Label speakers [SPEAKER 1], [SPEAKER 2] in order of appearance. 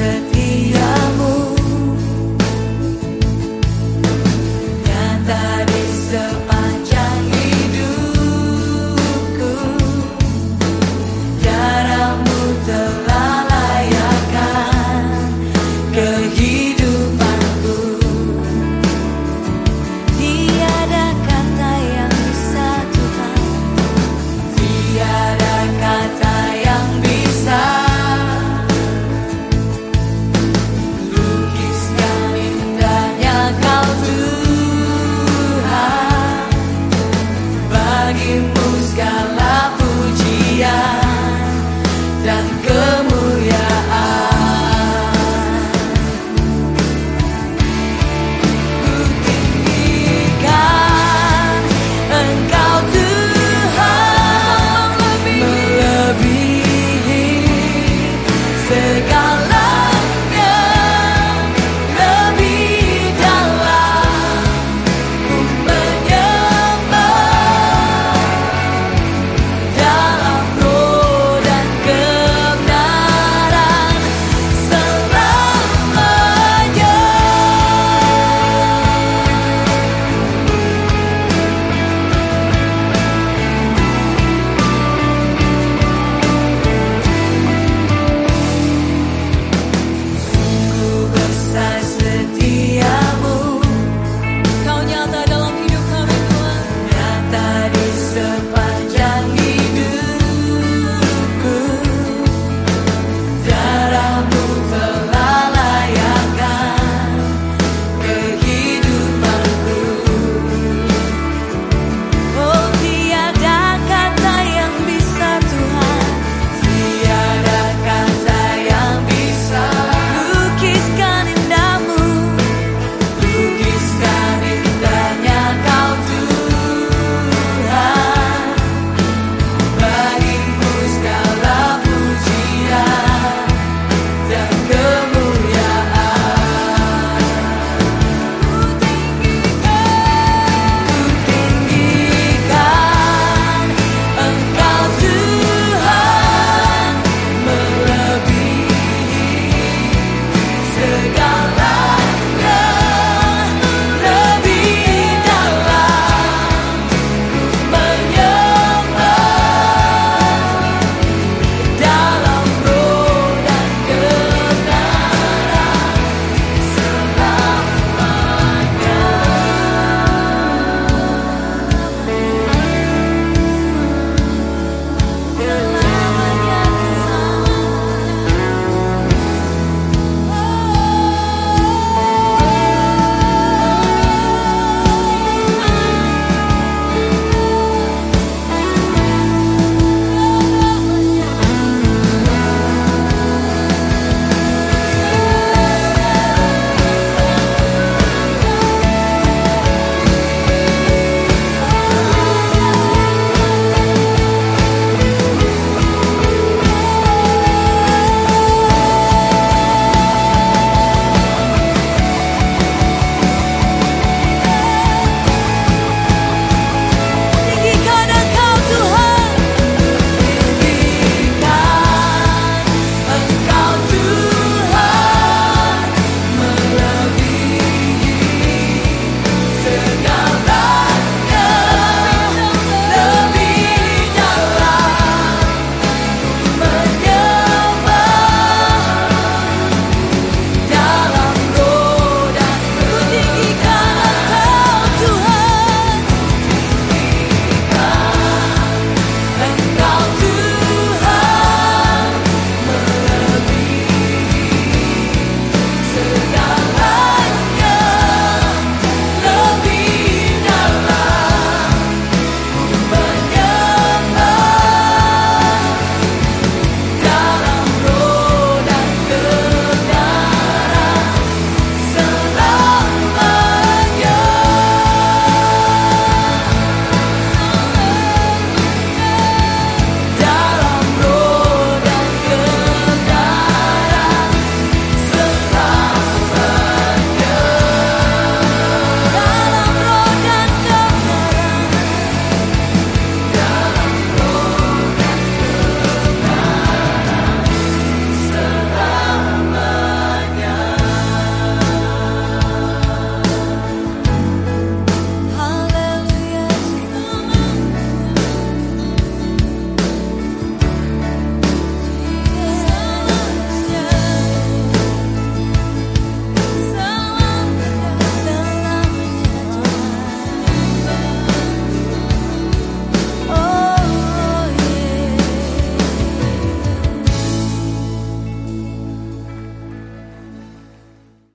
[SPEAKER 1] setiap